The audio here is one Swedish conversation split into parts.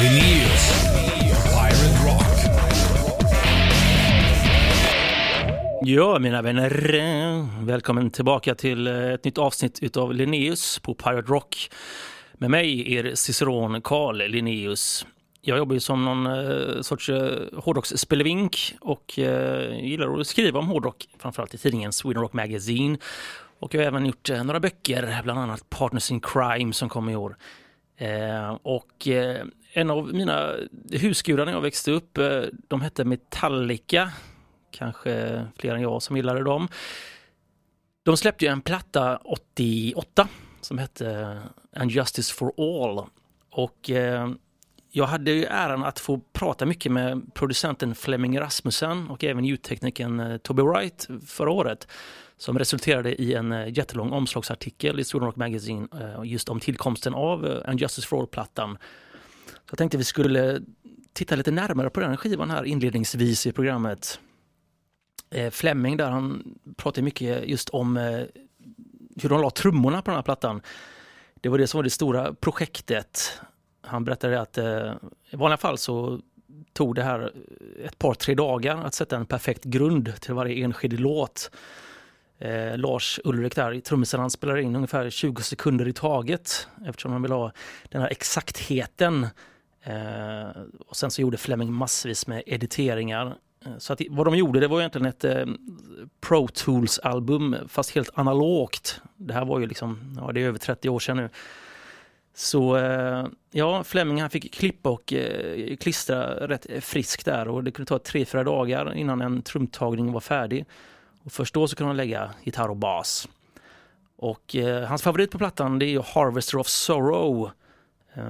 Linnaeus. Pirate Rock. Ja, mina vänner. Välkommen tillbaka till eh, ett nytt avsnitt utav Linnaeus på Pirate Rock. Med mig, er ciceron Carl Linnaeus. Jag jobbar ju som någon eh, sorts eh, hårdrocksspelevink och gillar att skriva om hårdrock, framförallt i tidningen Sweden Rock Magazine. Och jag har även gjort några böcker, bland annat Partners in Crime som kom i år. Eh, och eh, en av mina husgudar när jag växte upp, eh, de hette Metallica. Kanske fler än jag som gillade dem. De släppte ju en platta 88 som hette eh, And Justice for All. Och eh, jag hade ju äran att få prata mycket med producenten Flemming Rasmussen och även ljudteknikern eh, Toby Wright förra året som resulterade i en eh, jättelång omslagsartikel i Sweden Rock Magazine eh, just om tillkomsten av And Justice for All-plattan. Så jag tänkte vi skulle titta lite närmare på den skivan här inledningsvis i programmet. Eh, Fleming där, han pratar mycket just om eh, hur de la trummorna på den här plattan. Det var det som var det stora projektet. Han berättade att eh, i vanliga fall så tog det här ett par, tre dagar att sätta en perfekt grund till varje enskild låt. Eh, Lars Ulrik där, trummisen, han spelar in ungefär 20 sekunder i taget eftersom han vill ha den här exaktheten. Eh, och sen så gjorde Fleming massvis med editeringar. Eh, Så att vad de gjorde det var egentligen ett eh, Pro Tools-album fast helt analogt. Det här var ju liksom, ja det är över 30 år sedan nu. Så eh, ja, Fleming han fick klippa och eh, klistra rätt eh, friskt där och det kunde ta tre, fyra dagar innan en trumtagning var färdig. Och först då så kunde han lägga gitarr och bas. Och eh, hans favorit på plattan det är ju Harvester of Sorrow. Eh,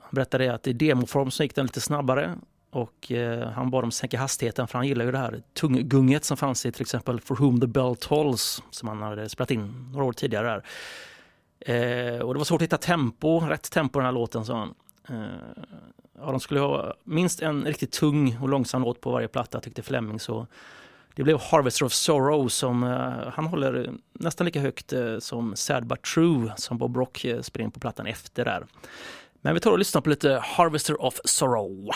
han berättade att i demoform så gick den lite snabbare och eh, han bad dem sänka hastigheten för han gillar ju det här tunggunget som fanns i till exempel For Whom the Bell Tolls som han hade spelat in några år tidigare. Där. Eh, och det var svårt att hitta tempo, rätt tempo i den här låten sa han. Eh, ja, de skulle ha minst en riktigt tung och långsam låt på varje platta tyckte Fleming så det blev Harvester of Sorrow som eh, han håller nästan lika högt eh, som Sad But True som Bob Rock eh, spelade in på plattan efter där. Men vi tar och lyssnar på lite Harvester of Sorrow.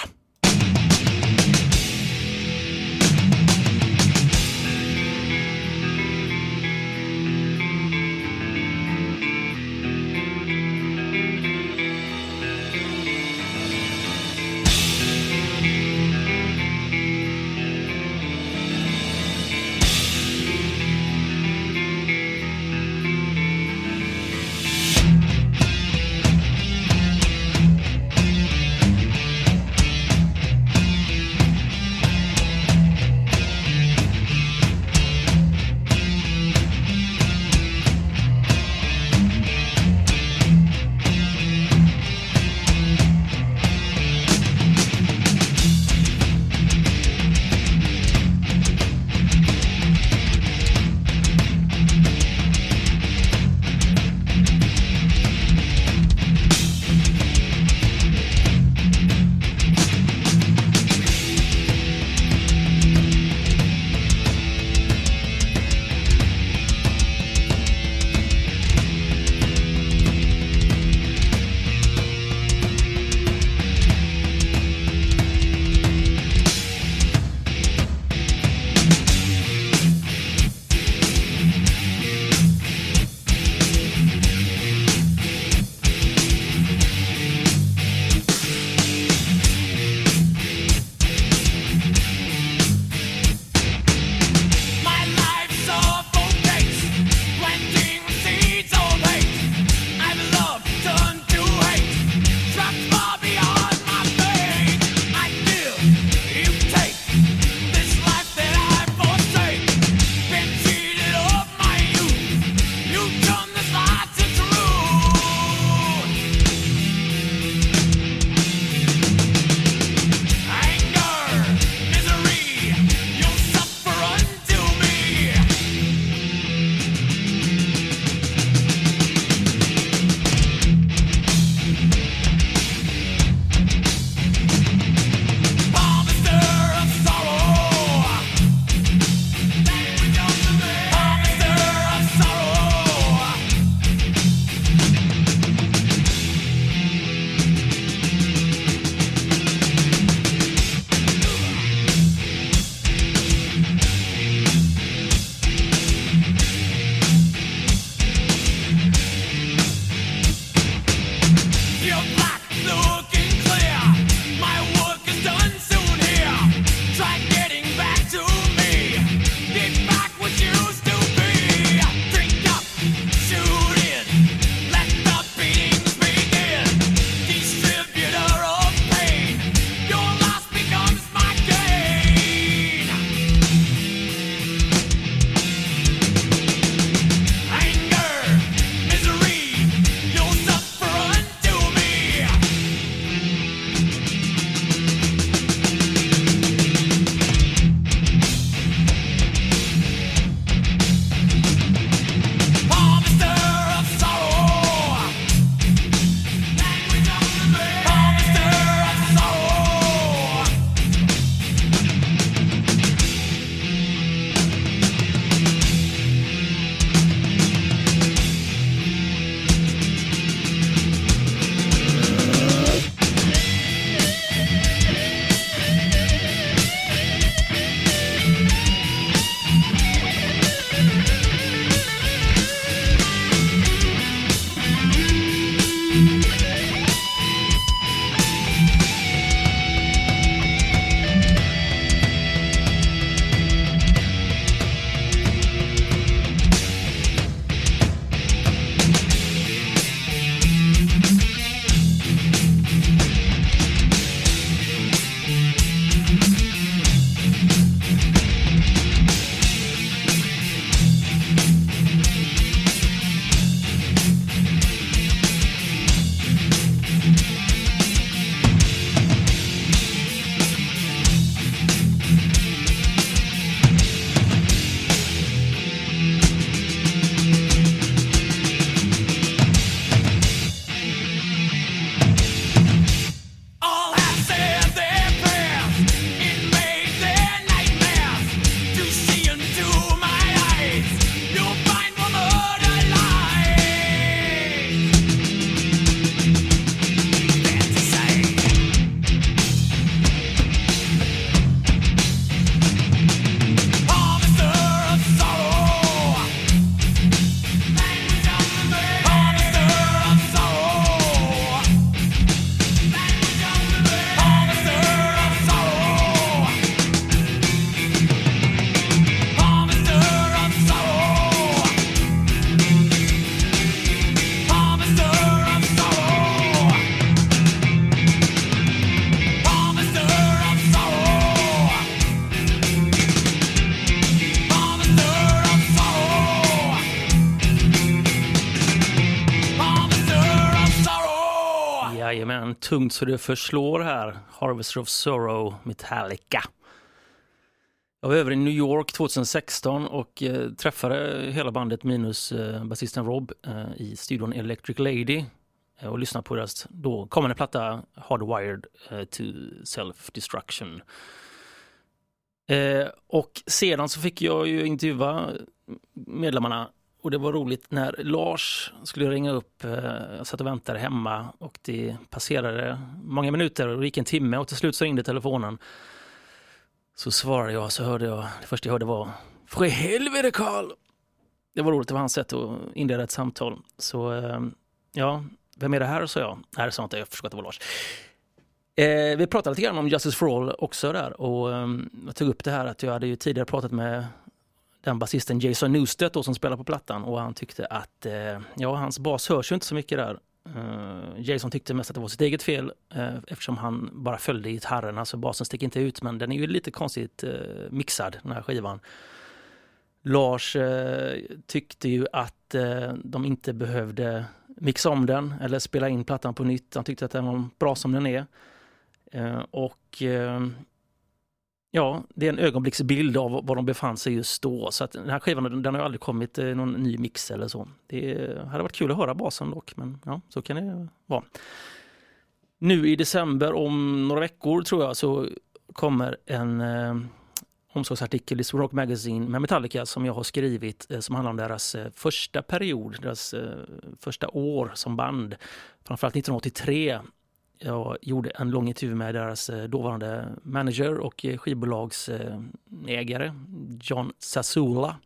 Tungt så det förslår här. Harvester of Sorrow, Metallica. Jag var över i New York 2016 och eh, träffade hela bandet minus eh, basisten Rob eh, i studion Electric Lady eh, och lyssnade på deras då kommande platta Hardwired eh, to Self-Destruction. Eh, och sedan så fick jag ju intervjua medlemmarna och det var roligt när Lars skulle ringa upp. Eh, jag satt och väntade hemma och det passerade många minuter och det gick en timme och till slut så ringde telefonen. Så svarade jag så hörde jag, det första jag hörde var För helvete Karl! Det var roligt, det var hans sätt att inleda ett samtal. Så eh, ja, vem är det här? sa jag. Nej, det sa inte, jag förstod att det var Lars. Eh, vi pratade lite grann om Justice for All också där och eh, jag tog upp det här att jag hade ju tidigare pratat med den basisten Jason Newstedt då, som spelar på plattan och han tyckte att eh, ja, hans bas hörs ju inte så mycket där. Uh, Jason tyckte mest att det var sitt eget fel uh, eftersom han bara följde gitarrerna alltså basen sticker inte ut men den är ju lite konstigt uh, mixad den här skivan. Lars tyckte ju att de inte behövde mixa om den eller spela in plattan på nytt. Han tyckte att den var bra som den är. och Ja, det är en ögonblicksbild av var de befann sig just då. Så att den här skivan den har aldrig kommit eh, någon ny mix eller så. Det eh, hade varit kul att höra basen dock, men ja, så kan det vara. Nu i december, om några veckor tror jag, så kommer en eh, omslagsartikel i Rock Magazine med Metallica som jag har skrivit eh, som handlar om deras eh, första period, deras eh, första år som band. Framförallt 1983 jag gjorde en lång intervju med deras eh, dåvarande manager och eh, skivbolagsägare John Sasula.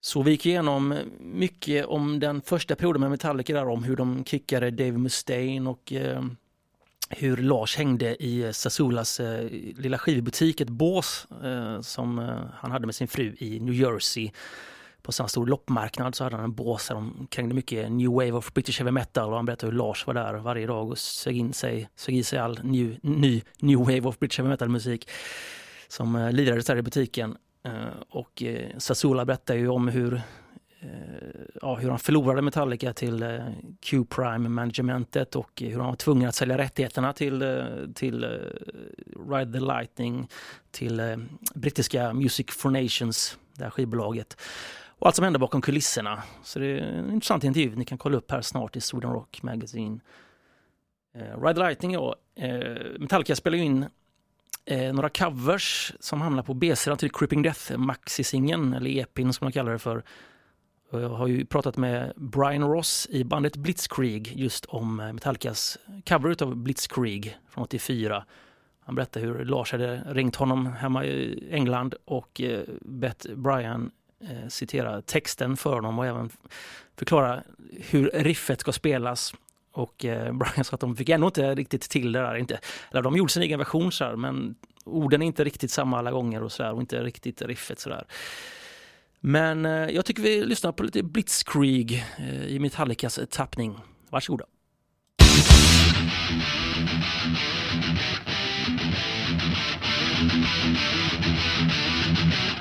Så vi gick igenom mycket om den första perioden med Metallica där, om hur de kickade Dave Mustaine och eh, hur Lars hängde i Sasulas lilla skivbutik, ett bås som han hade med sin fru i New Jersey på en stor loppmarknad så hade han en bås där de krängde mycket new wave of British heavy metal och han berättade hur Lars var där varje dag och sög, in sig, sög i sig all new, ny new wave of British heavy metal musik som eh, lirades där i butiken. Uh, och eh, Sasula berättade ju om hur, eh, ja, hur han förlorade Metallica till eh, Q-Prime managementet och hur han var tvungen att sälja rättigheterna till, till Ride the Lightning till brittiska Music for Nations, det här skivbolaget och allt som händer bakom kulisserna. Så det är en intressant intervju ni kan kolla upp här snart i Sweden Rock Magazine. Eh, Ride Lightning, ja. Eh, Metallica spelar ju in eh, några covers som hamnar på B-sidan till Creeping Death, maxi-singeln, eller EPin som man kallar det för. Jag har ju pratat med Brian Ross i bandet Blitzkrieg just om eh, Metallicas cover av Blitzkrieg från 84. Han berättade hur Lars hade ringt honom hemma i England och eh, bett Brian eh, citera texten för honom och även förklara hur riffet ska spelas. Och eh, Brian sa att de fick ändå inte riktigt till det där. Inte, eller de gjorde sin egen version så här, men orden är inte riktigt samma alla gånger och så där, och inte riktigt riffet så där. Men eh, jag tycker vi lyssnar på lite Blitzkrieg eh, i Metallicas tappning. Varsågoda. Let us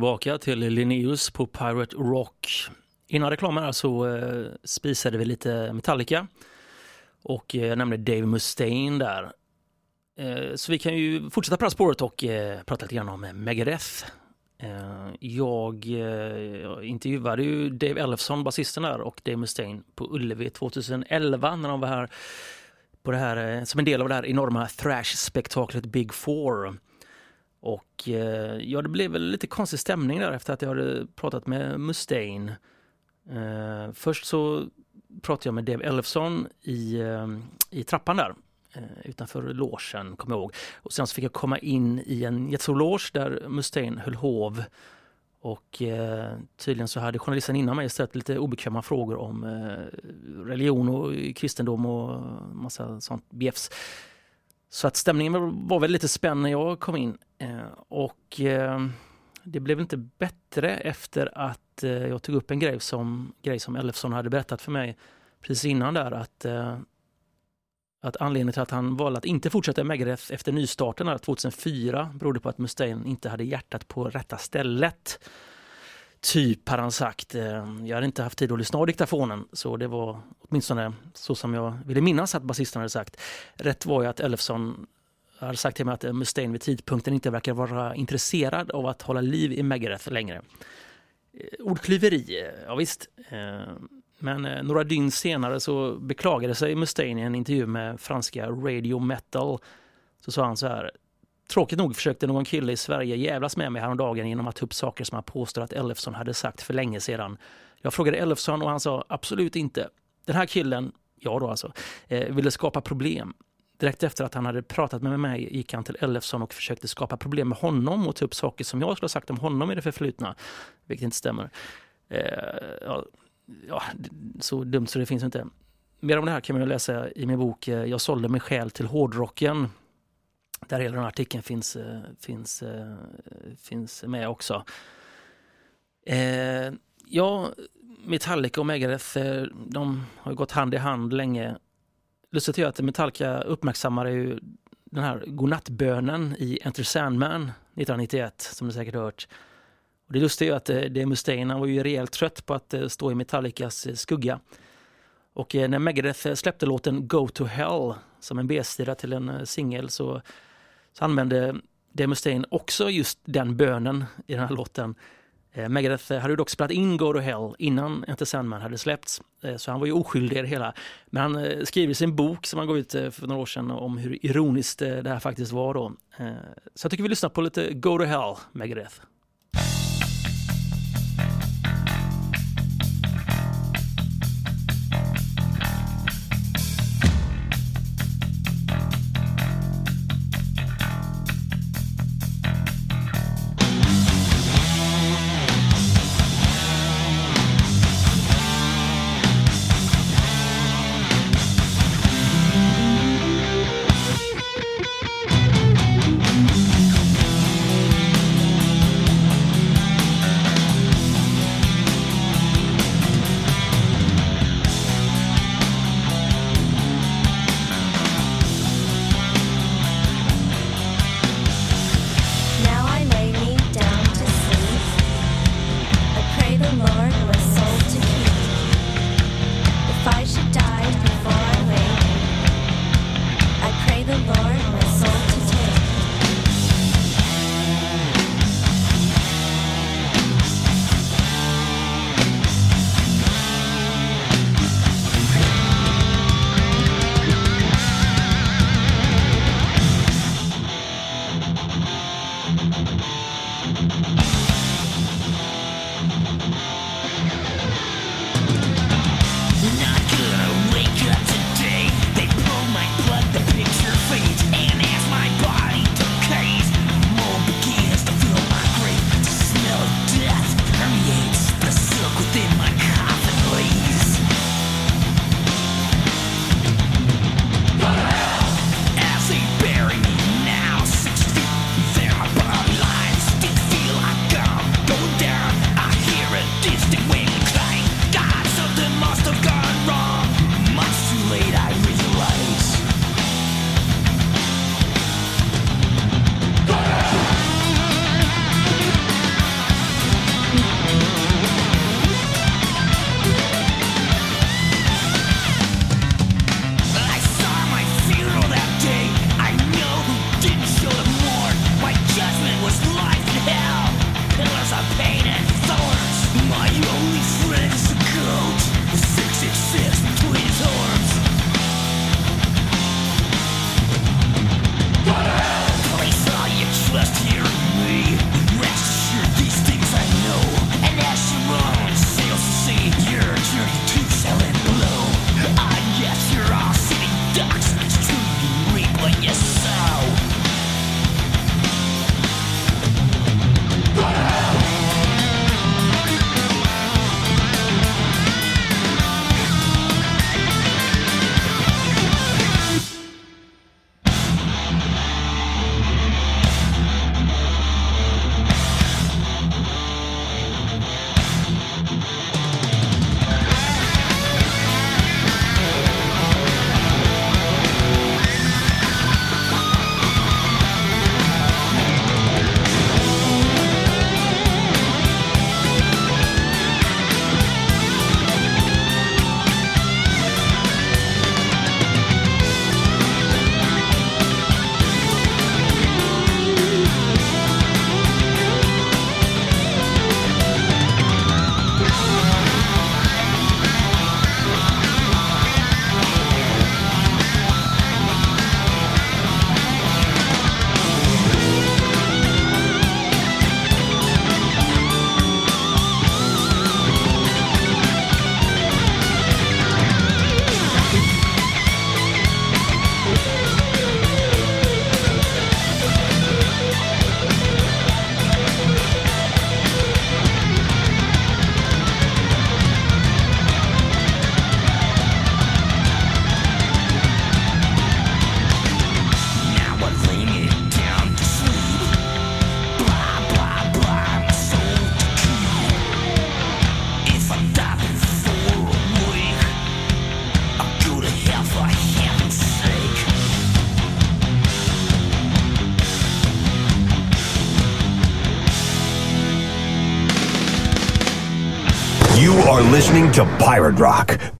tillbaka till Linneus på Pirate Rock. Innan reklamen här så eh, spisade vi lite Metallica och jag nämnde Dave Mustaine där. Eh, så vi kan ju fortsätta på det här spåret och eh, prata lite grann om Megadeth. Jag intervjuade ju Dave Elfson, basisten där, och Dave Mustaine på Ullevi 2011 när de var här, på det här som en del av det här enorma thrash-spektaklet Big Four. Och eh, ja, det blev väl lite konstig stämning där efter att jag hade pratat med Mustaine. Eh, först så pratade jag med Dave Elfson i, eh, i trappan där eh, utanför låsen, kommer jag ihåg. Och sen så fick jag komma in i en jättestor loge där Mustaine höll hov. Och eh, tydligen så hade journalisten innan mig ställt lite obekväma frågor om religion och kristendom och massa sånt bjäfs. Så att stämningen var väl lite spänd när jag kom in. Eh, och eh, det blev inte bättre efter att eh, jag tog upp en grej som, grej som Elfsson hade berättat för mig precis innan där att, eh, att anledningen till att han valde att inte fortsätta med Megadeth efter nystarten 2004 berodde på att Mustaine inte hade hjärtat på rätta stället. Typ har han sagt. Eh, jag hade inte haft tid att lyssna av diktafonen så det var åtminstone så som jag ville minnas att basisten hade sagt. Rätt var ju att Elfson hade sagt till mig att eh, Mustaine vid tidpunkten inte verkar vara intresserad av att hålla liv i Megadeth längre. Eh, ordklyveri, ja visst. Men några dygn senare så beklagade sig Mustaine i en intervju med franska Radio Metal. Så sa han så här. Tråkigt nog försökte någon kille i Sverige jävlas med mig häromdagen genom att ta upp saker som han påstår att Ellefson hade sagt för länge sedan. Jag frågade Ellefson och han sa absolut inte. Den här killen, jag då alltså, eh, ville skapa problem. Direkt efter att han hade pratat med mig gick han till Ellefson och försökte skapa problem med honom och ta upp saker som jag skulle ha sagt om honom i det förflutna, vilket inte stämmer. Eh, ja, ja, så dumt så det finns inte. Mer om det här kan man läsa i min bok eh, Jag sålde mig själ till hårdrocken. Där hela den artikeln finns, eh, finns, eh, finns med också. Eh, ja, Metallica och Megadeth, de har gått hand i hand länge lustigt är att Metallica uppmärksammade ju den här godnattbönen i Enter Sandman 1991, som du säkert har hört. Och det lustiga är att det Mustaine var ju rejält trött på att stå i Metallicas skugga. Och när Megadeth släppte låten Go to Hell som en B-sida till en singel så, så använde Dave Mustaine också just den bönen i den här låten. Eh, Megadeth hade ju dock spelat in Go to Hell innan Enter Sandman hade släppts, eh, så han var ju oskyldig i det hela. Men han eh, skriver i sin bok som han gav ut eh, för några år sedan om hur ironiskt eh, det här faktiskt var då. Eh, så jag tycker vi lyssnar på lite Go to Hell, Megadeth. Listening to Pirate Rock.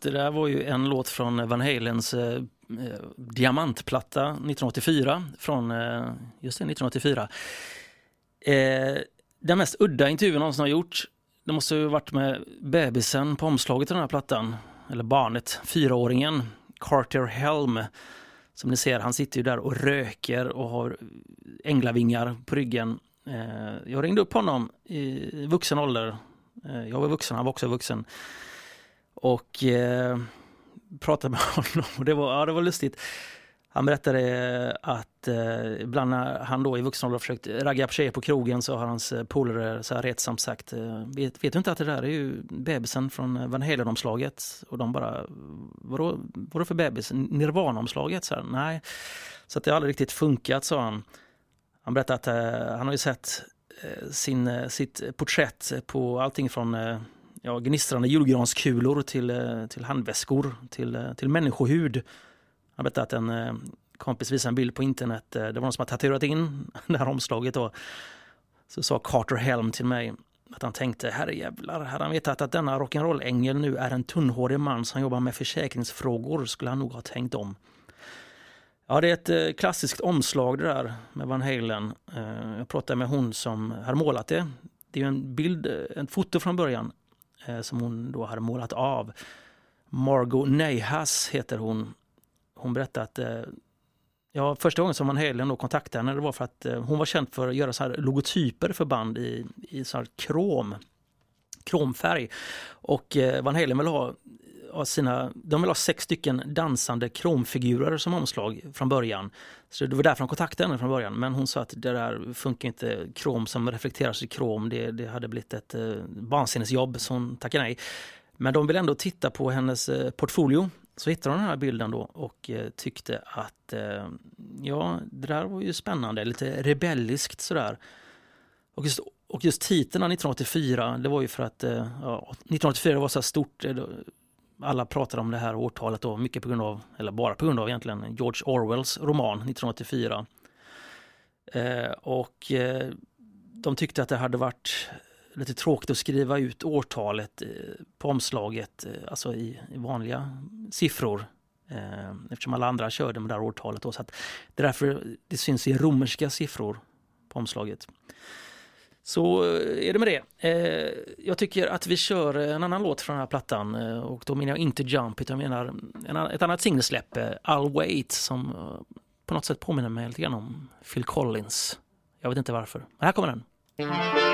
Visst, det där var ju en låt från Van Halens eh, eh diamantplatta 1984. Från, eh, just det, 1984. Eh, den mest udda intervjun någonsin har gjort. Det måste ju varit med bebisen på omslaget till den här plattan. Eller barnet, fyraåringen, Carter Helm. Som ni ser, han sitter ju där och röker och har änglavingar på ryggen. Eh, jag ringde upp honom i vuxen ålder. Eh, jag var vuxen, han var också vuxen. Och eh, pratade med honom och det var, ja, det var lustigt. Han berättade eh, att eh, ibland när han då i vuxen ålder har försökt ragga på tjejer på krogen så har hans eh, polare så här retsamt sagt eh, vet, vet du inte att det där är ju bebisen från Van Halen-omslaget? Och de bara, vadå, vadå för bebis? Nirvana-omslaget? Så här, Nej, så att det har aldrig riktigt funkat, sa han. Han berättade att eh, han har ju sett eh, sin, sitt porträtt på allting från eh, ja, gnistrande julgranskulor till, eh, till handväskor till, eh, till människohud. Han berättade att en eh, kompis visade en bild på internet. Det var någon som hade tatuerat in det här omslaget. Då. Så sa Carter Helm till mig att han tänkte, herrejävlar, hade han vetat att denna rock'n'roll-ängel nu är en tunnhårig man som jobbar med försäkringsfrågor skulle han nog ha tänkt om. Ja, det är ett klassiskt omslag det där med Van Halen. Jag pratade med hon som har målat det. Det är ju en bild, ett foto från början Eh, som hon då har målat av. Margot Neihas heter hon. Hon berättade att eh, ja, första gången som Van Halen då kontaktade henne det var för att eh, hon var känd för att göra så här logotyper för band i, i så här krom, kromfärg. Och eh, Van Halen vill ha ha sina, de vill ha sex stycken dansande kromfigurer som omslag från början. Så det var därför de kontaktade henne från början. Men hon sa att det där funkar inte, krom som reflekteras i krom, det, det hade blivit ett eh, vansinnesjobb så hon tackade nej. Men de vill ändå titta på hennes eh, portfolio. Så hittade de den här bilden då och eh, tyckte att eh, ja, det där var ju spännande, lite rebelliskt sådär. Och just, och just titeln 1984, det var ju för att eh, ja, 1984 var så stort. Eh, alla pratar om det här årtalet då, mycket på grund av, eller bara på grund av egentligen, George Orwells roman 1984. Eh, och eh, de tyckte att det hade varit lite tråkigt att skriva ut årtalet eh, på omslaget, eh, alltså i, vanliga siffror. Eh, eftersom alla andra körde med det här årtalet. Då, så att det är därför det syns i romerska siffror på omslaget. Så eh, är det med det. Eh, jag tycker att vi kör en annan låt från den här plattan eh, och då menar jag inte Jump utan jag menar ett annat singelsläpp, I'll Wait, som på något sätt påminner mig lite grann om Phil Collins. Jag vet inte varför. Men här kommer den.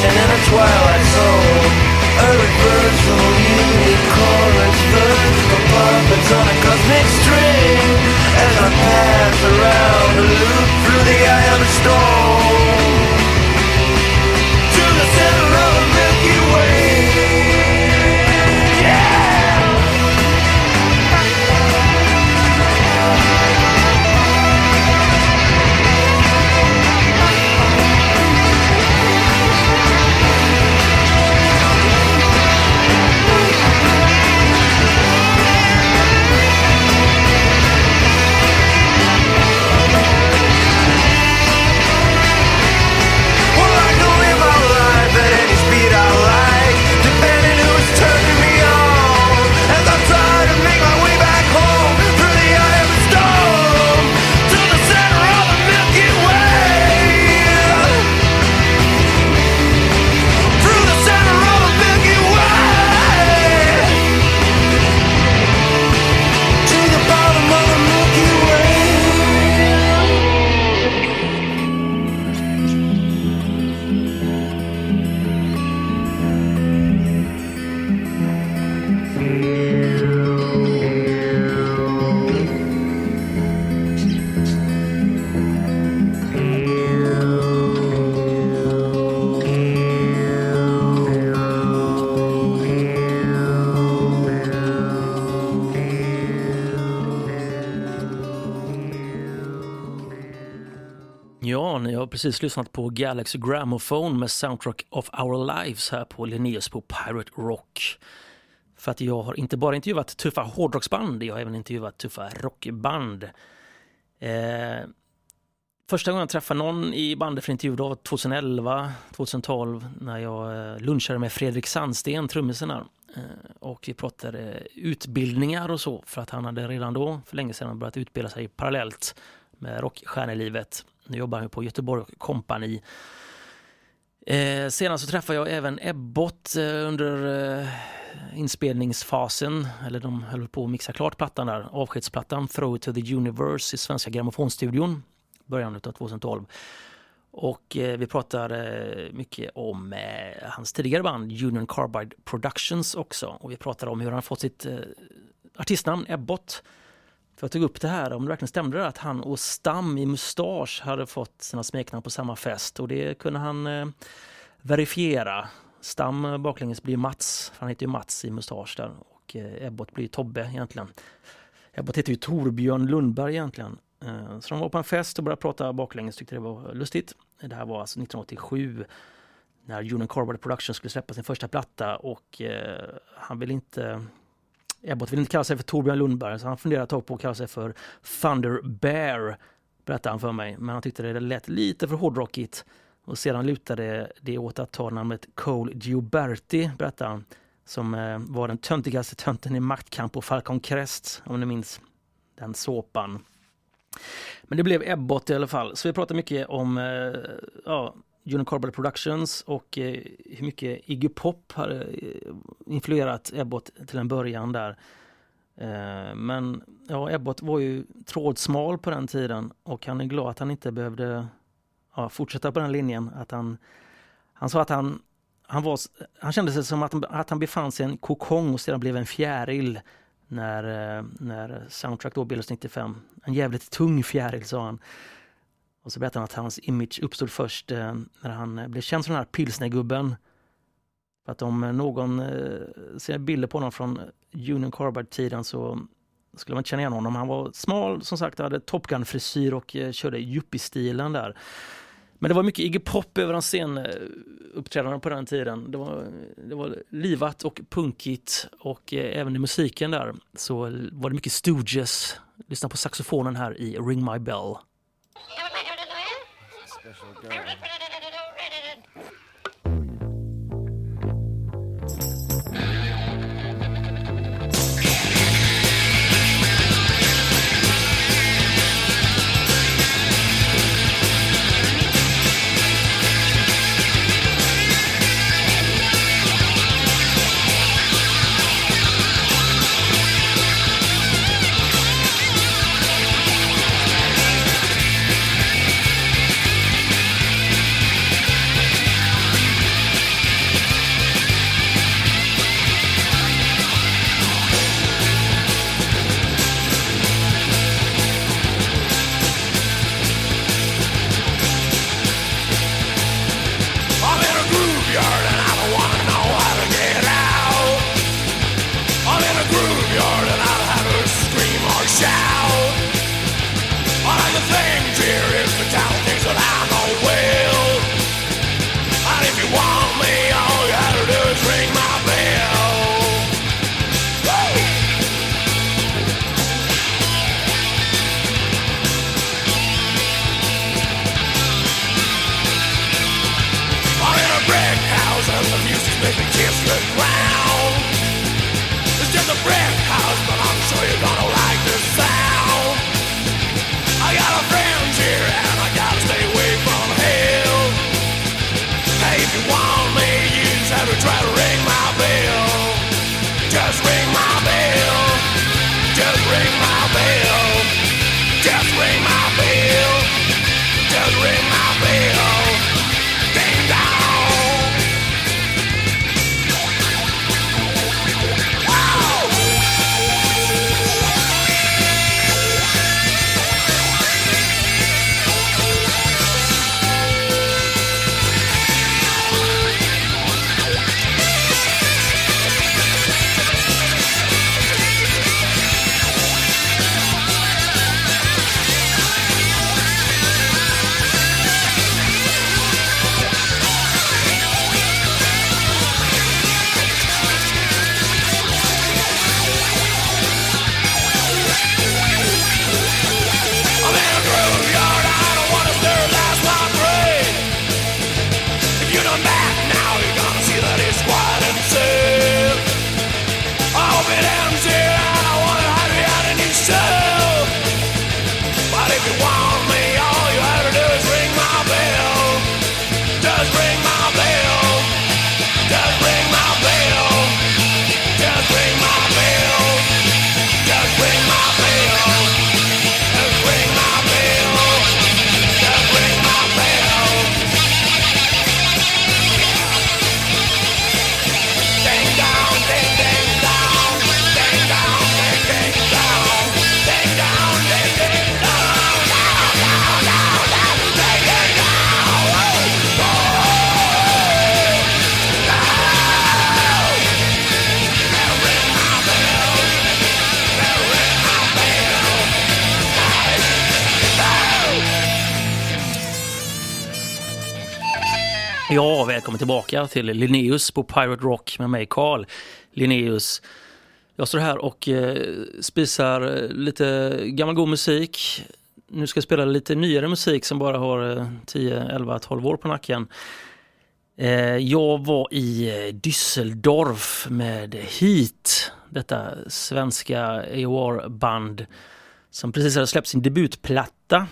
Scratching in a twilight zone. A reversal unicorn's verse of puppets on a cosmic string. As I pass around a loop through the ni har precis lyssnat på Galaxy Gramophone med Soundtrack of Our Lives här på Linnaeus på Pirate Rock. För att jag har inte bara intervjuat tuffa hårdrocksband, jag har även intervjuat tuffa rockband. Eh, första gången jag träffade någon i bandet för intervju var 2011, 2012 när jag eh, lunchade med Fredrik Sandsten, trummisen här. Eh, och vi pratade utbildningar och så för att han hade redan då för länge sedan börjat utbilda sig parallellt med rockstjärnelivet. Nu jobbar han på Göteborg kompani. Eh, senast så träffade jag även Ebbot eh, under eh, inspelningsfasen, eller de höll på att mixa klart plattan där, avskedsplattan Throw it to the Universe i Svenska Grammofonstudion, början av 2012. Och eh, vi pratade mycket om eh, hans tidigare band Union Carbide Productions också. Och vi pratade om hur han fått sitt eh, artistnamn Ebbot. För jag tog upp det här om det verkligen stämde det, att han och Stam i Mustasch hade fått sina smeknamn på samma fest och det kunde han eh, verifiera. Stam eh, baklänges blir Mats, för han heter ju Mats i Mustasch där och eh, Ebbot blir Tobbe egentligen. Ebbot heter ju Torbjörn Lundberg egentligen. Eh, Så de var på en fest och började prata baklänges, tyckte det var lustigt. Det här var alltså 1987 när Union Carbide Production skulle släppa sin första platta och eh, han ville inte Ebbot vill inte kalla sig för Torbjörn Lundberg så han funderade ett tag på att kalla sig för Thunder Bear berättade han för mig. Men han tyckte det lät lite för hårdrockigt och sedan lutade det åt att ta namnet Cole Gioberti berättade han som eh, var den töntigaste tönten i maktkamp på Falcon Crest om ni minns den såpan. Men det blev Ebbot i alla fall. Så vi pratar mycket om eh, ja, Union Productions och eh, hur mycket Iggy Pop hade influerat Ebbot till en början där. Eh, men ja, Ebbot var ju trådsmal på den tiden och han är glad att han inte behövde ja, fortsätta på den linjen. Att han, han sa att han, han, var, han kände sig som att, han- att han befann sig i en kokong och sedan blev en fjäril när, eh, när Soundtrack då bildades 95. En jävligt tung fjäril sa han. Och så berättade han att hans image uppstod först eh, när han blev känd som den här pilsnergubben. Att om eh, någon eh, ser bilder på honom från Union Carbide-tiden så skulle man känna igen honom. Han var smal, som sagt, hade Top Gun-frisyr och eh, körde yuppie-stilen där. Men det var mycket Iggy Pop över hans scenuppträdanden på den tiden. Det var, det var livat och punkigt och eh, även i musiken där så var det mycket Stooges. Lyssna på saxofonen här i Ring My Bell. Välkommen tillbaka till Linneus på Pirate Rock med mig Carl Linneus. Jag står här och eh, spisar eh, lite gammal god musik. Nu ska jag spela lite nyare musik som bara har eh, 10, 11, 12 år på nacken. Eh, jag var i eh, Düsseldorf med Heat, detta svenska AOR-band som precis hade släppt sin debutplatta.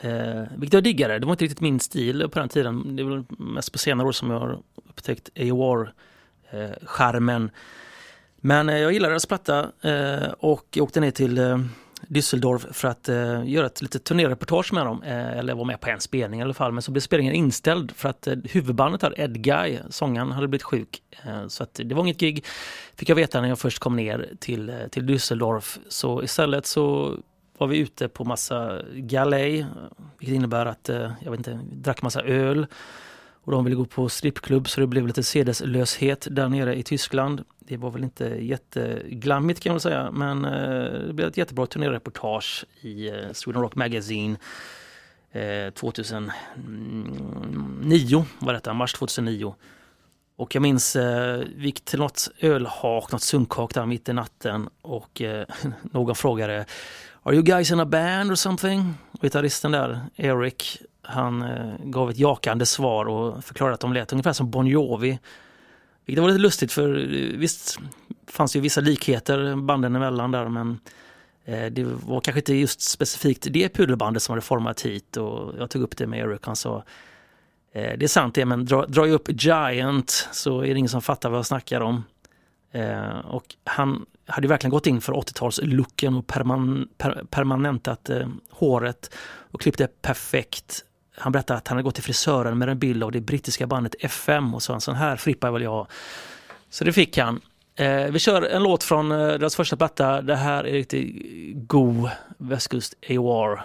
Eh, vilket jag diggade. Det var inte riktigt min stil på den tiden. Det är väl mest på senare år som jag har upptäckt AOR-charmen. Men eh, jag gillade deras platta eh, och jag åkte ner till eh, Düsseldorf för att eh, göra ett litet turnéreportage med dem. Eh, eller var med på en spelning i alla fall. Men så blev spelningen inställd för att eh, huvudbandet här, Ed Guy, sångaren, hade blivit sjuk. Eh, så att det var inget gig, fick jag veta när jag först kom ner till, eh, till Düsseldorf. Så istället så var vi ute på massa galej, vilket innebär att eh, jag vet inte, vi drack massa öl. Och de ville gå på strippklubb så det blev lite sedeslöshet där nere i Tyskland. Det var väl inte jätteglammigt kan man säga men eh, det blev ett jättebra turnéreportage i eh, Sweden Rock Magazine 2009 var detta, mars 2009. Och jag minns, eh, vi gick till något ölhak, något sunkhak där mitt i natten och eh, någon frågade Are you guys in a band or something? Gitarristen där, Eric, han eh, gav ett jakande svar och förklarade att de lät ungefär som Bon Jovi. Vilket var lite lustigt för eh, visst fanns ju vissa likheter banden emellan där men eh, det var kanske inte just specifikt det pudelbandet som hade format hit och jag tog upp det med Eric. Han sa eh, det är sant det men dra, drar jag upp Giant så är det ingen som fattar vad jag snackar om. Eh, och han hade verkligen gått in för 80-talslooken och perman, per, permanentat eh, håret och klippte perfekt. Han berättade att han hade gått till frisören med en bild av det brittiska bandet FM och sa en sån här frippa vill jag ha. Så det fick han. Eh, vi kör en låt från eh, deras första platta. Det här är riktigt god västkust AOR.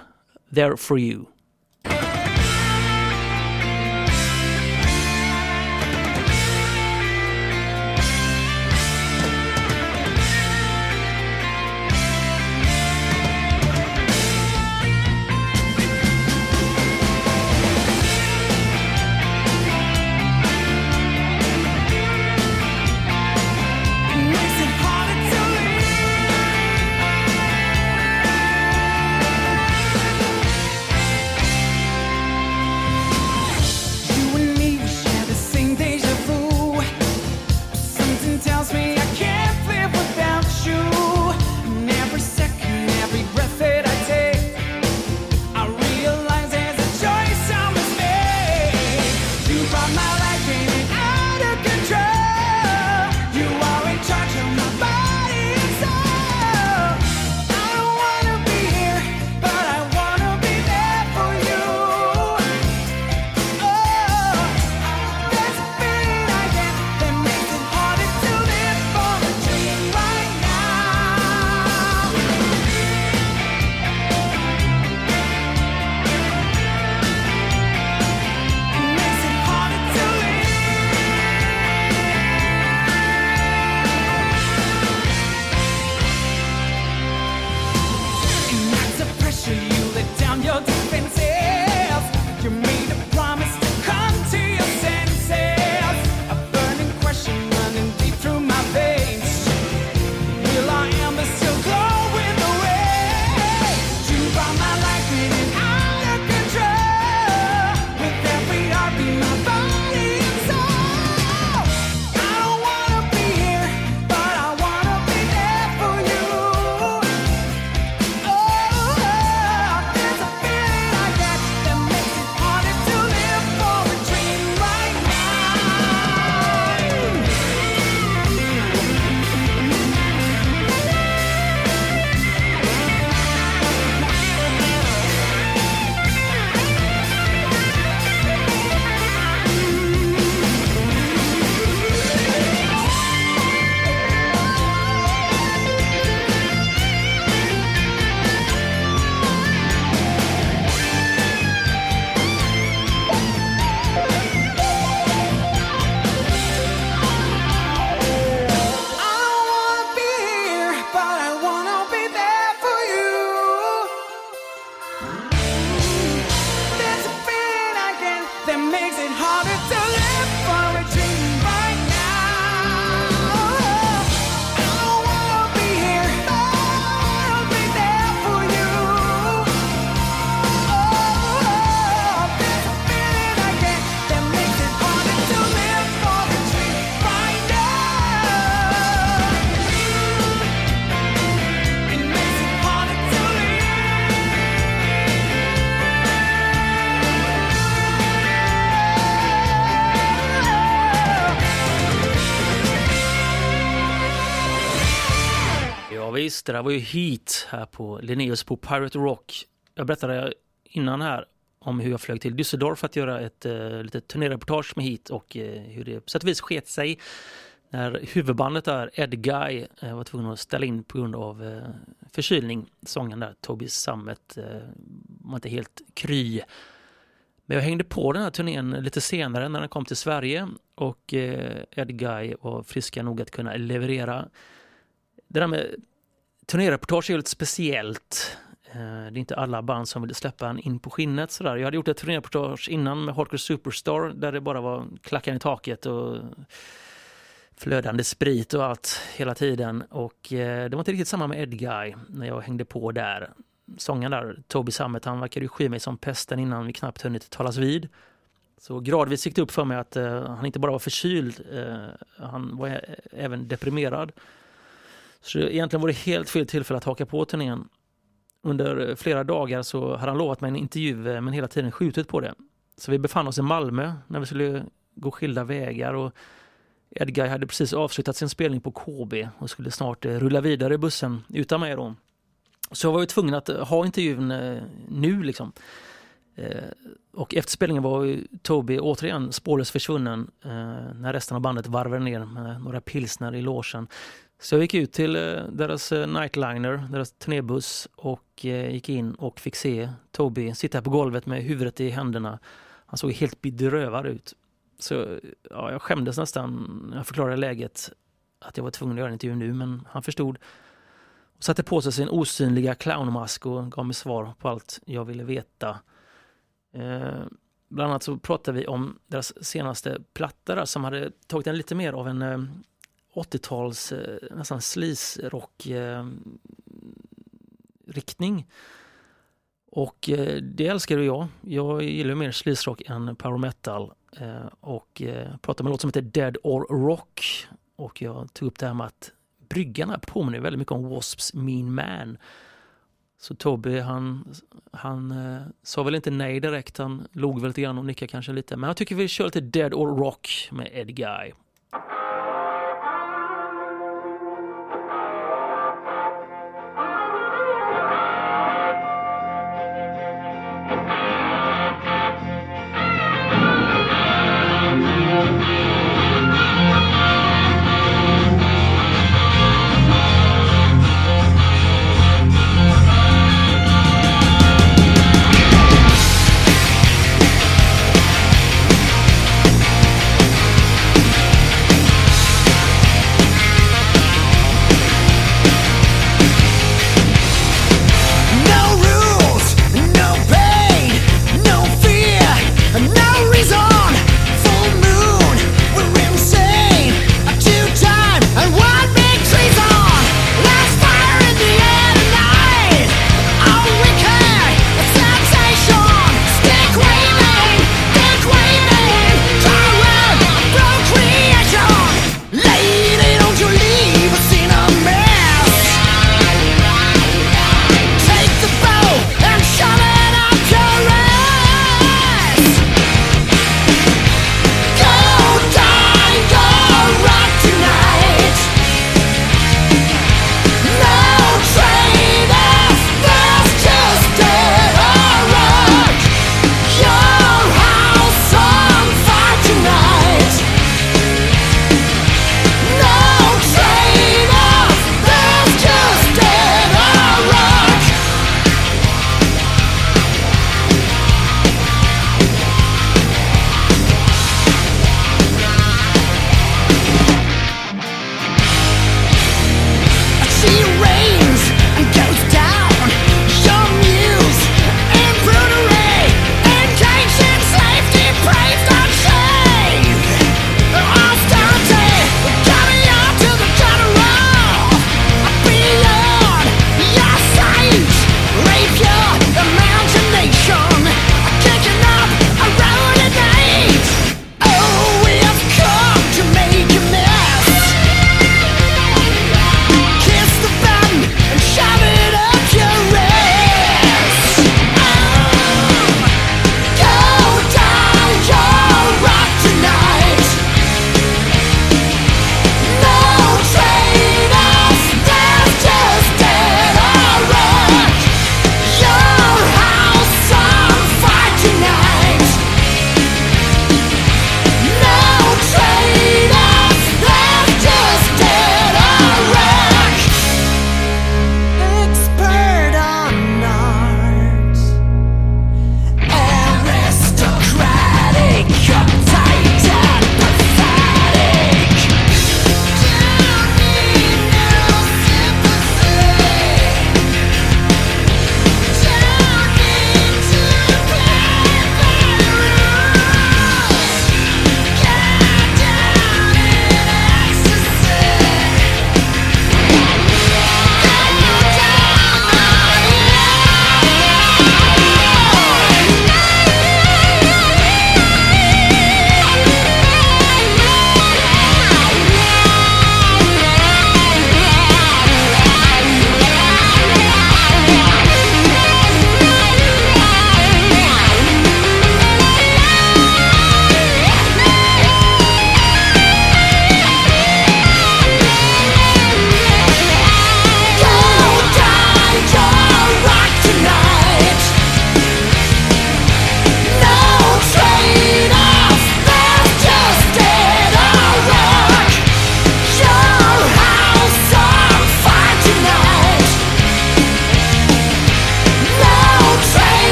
There for you. Det, det var ju Heat här på Linnaeus på Pirate Rock. Jag berättade innan här om hur jag flög till Düsseldorf för att göra ett eh, litet turnéreportage med Heat och eh, hur det på sätt och vis sket sig när huvudbandet där, Ed Guy, eh, var tvungen att ställa in på grund av eh, förkylning. Sången där, Toby Sammet, eh, var inte helt kry. Men jag hängde på den här turnén lite senare när den kom till Sverige och eh, Ed Guy var friska nog att kunna leverera. Det där med turnéreportage är lite speciellt. Eh, det är inte alla band som vill släppa en in på skinnet. Sådär. Jag hade gjort ett turnéreportage innan med Hardcore Superstar där det bara var klackan i taket och flödande sprit och allt hela tiden. Och eh, det var inte riktigt samma med Edguy när jag hängde på där. Sången där, Toby Sammet, han verkade ju sky mig som pesten innan vi knappt hunnit talas vid. Så gradvis gick det upp för mig att eh, han inte bara var förkyld, eh, han var eh, även deprimerad. Så egentligen var det helt fel tillfälle att haka på turnén. Under flera dagar så hade han lovat mig en intervju eh, men hela tiden skjutit på det. Så vi befann oss i Malmö när vi skulle gå skilda vägar och Edguy hade precis avslutat sin spelning på KB och skulle snart eh, rulla vidare i bussen utan mig då. Så jag var ju tvungen att eh, ha intervjun nu liksom. Och efter spelningen var ju Toby återigen spårlöst försvunnen när resten av bandet varvade ner med några pilsner i logen. Så jag gick ut till eh, deras eh, nightliner, deras turnébuss och eh, gick in och fick se Toby sitta på golvet med huvudet i händerna. Han såg helt bedrövad ut. Så ja, jag skämdes nästan när jag förklarade läget att jag var tvungen att göra en intervju nu, men han förstod. Och satte på sig sin osynliga clownmask och gav mig svar på allt jag ville veta. Eh, bland annat så pratade vi om deras senaste platta där, som hade tagit en lite mer av en eh, 80-tals eh, nästan sleaze-rock eh, riktning. Och eh, det älskar jag. Jag gillar mer sleaze-rock än power metal. Och pratade om en låt som heter Dead or Rock. Och jag tog upp det här med att bryggarna påminner väldigt mycket om Wasps Mean Man. Så Tobbe han, han eh, sa väl inte nej direkt, han log väl lite grann och nickade kanske lite. Men jag tycker vi kör lite Dead or Rock med Ed Guy.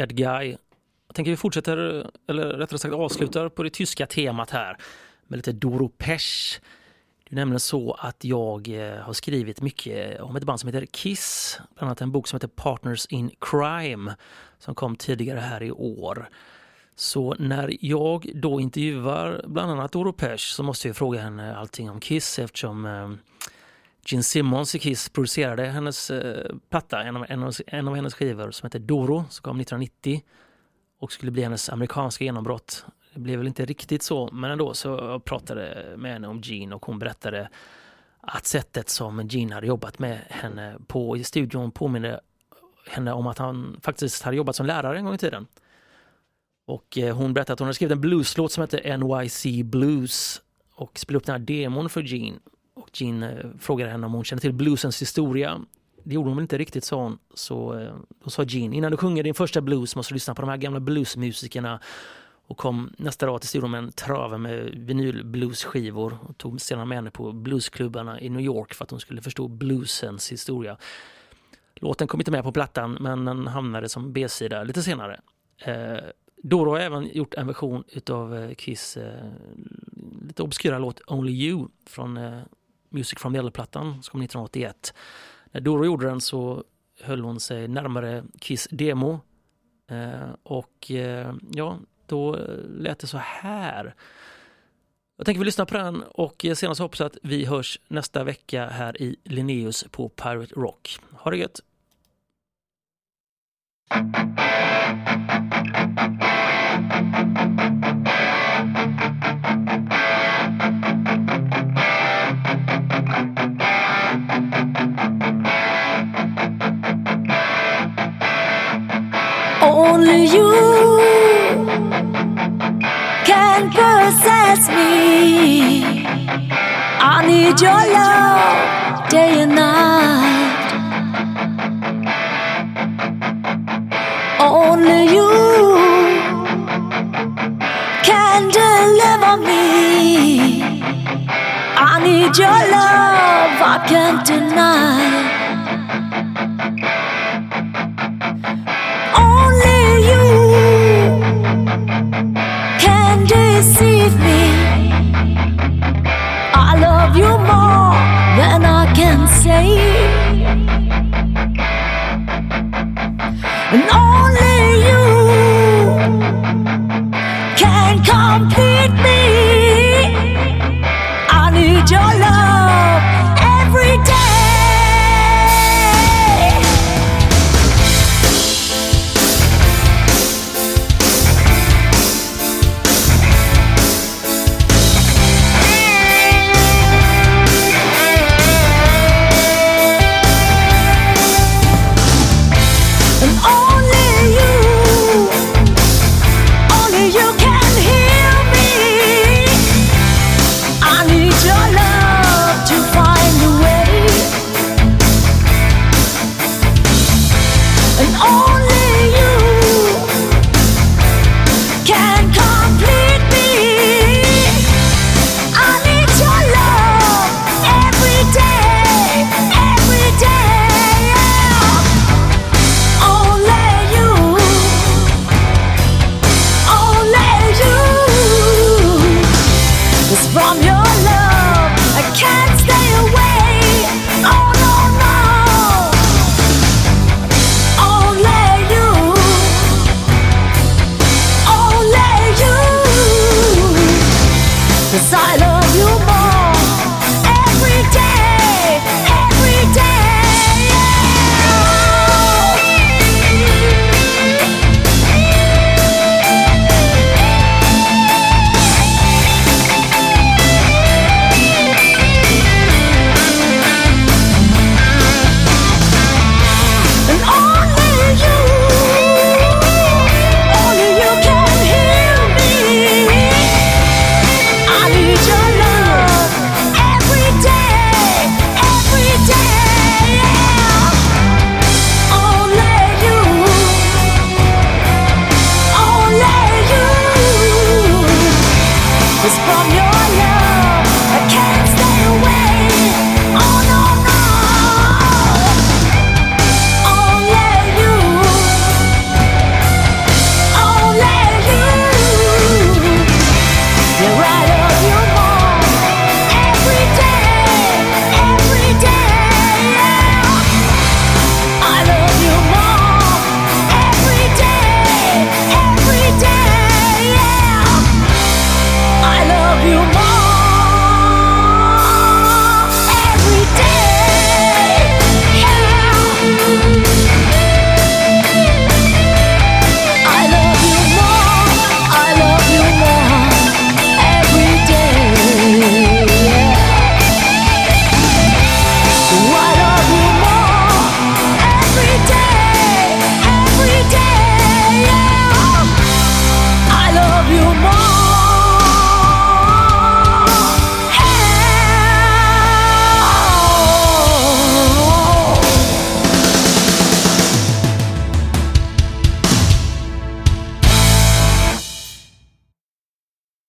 Ed Guy. Jag tänker vi fortsätter, eller rättare sagt avslutar på det tyska temat här med lite Doro Pesch. Det är nämligen så att jag eh, har skrivit mycket om ett band som heter Kiss, bland annat en bok som heter Partners in Crime som kom tidigare här i år. Så när jag då intervjuar bland annat Doro Pesch så måste jag fråga henne allting om Kiss eftersom eh, Gene Simmons i Kiss producerade hennes eh, platta, en av, en, av, en av hennes skivor som heter Doro som kom 1990 och skulle bli hennes amerikanska genombrott. Det blev väl inte riktigt så, men ändå så jag pratade med henne om Gene och hon berättade att sättet som Gene hade jobbat med henne på i studion påminner henne om att han faktiskt hade jobbat som lärare en gång i tiden. Och eh, hon berättade att hon hade skrivit en blueslåt som hette NYC Blues och spelade upp den här demon för Gene. Och Gene eh, frågade henne om hon kände till bluesens historia. Det gjorde hon väl inte riktigt sa hon. Så eh, då sa Gene, innan du sjunger din första blues måste du lyssna på de här gamla bluesmusikerna. Och kom nästa dag till studion med en trave med vinylbluesskivor och tog sedan med henne på bluesklubbarna i New York för att hon skulle förstå bluesens historia. Låten kom inte med på plattan men den hamnade som B-sida lite senare. Eh, Doro har även gjort en version utav eh, Kiss eh, lite obskyra låt Only You från eh, Music from the Yellow-plattan som kom 1981. När Doro gjorde den så höll hon sig närmare Kiss demo eh, och eh, ja, då lät det så här. Jag tänker vi lyssnar på den och senast hoppas jag att vi hörs nästa vecka här i Linnaeus på Pirate Rock. Ha det gött! Only you can possess me. I need your love day and night. Only you can deliver me. I need your love, I can't deny.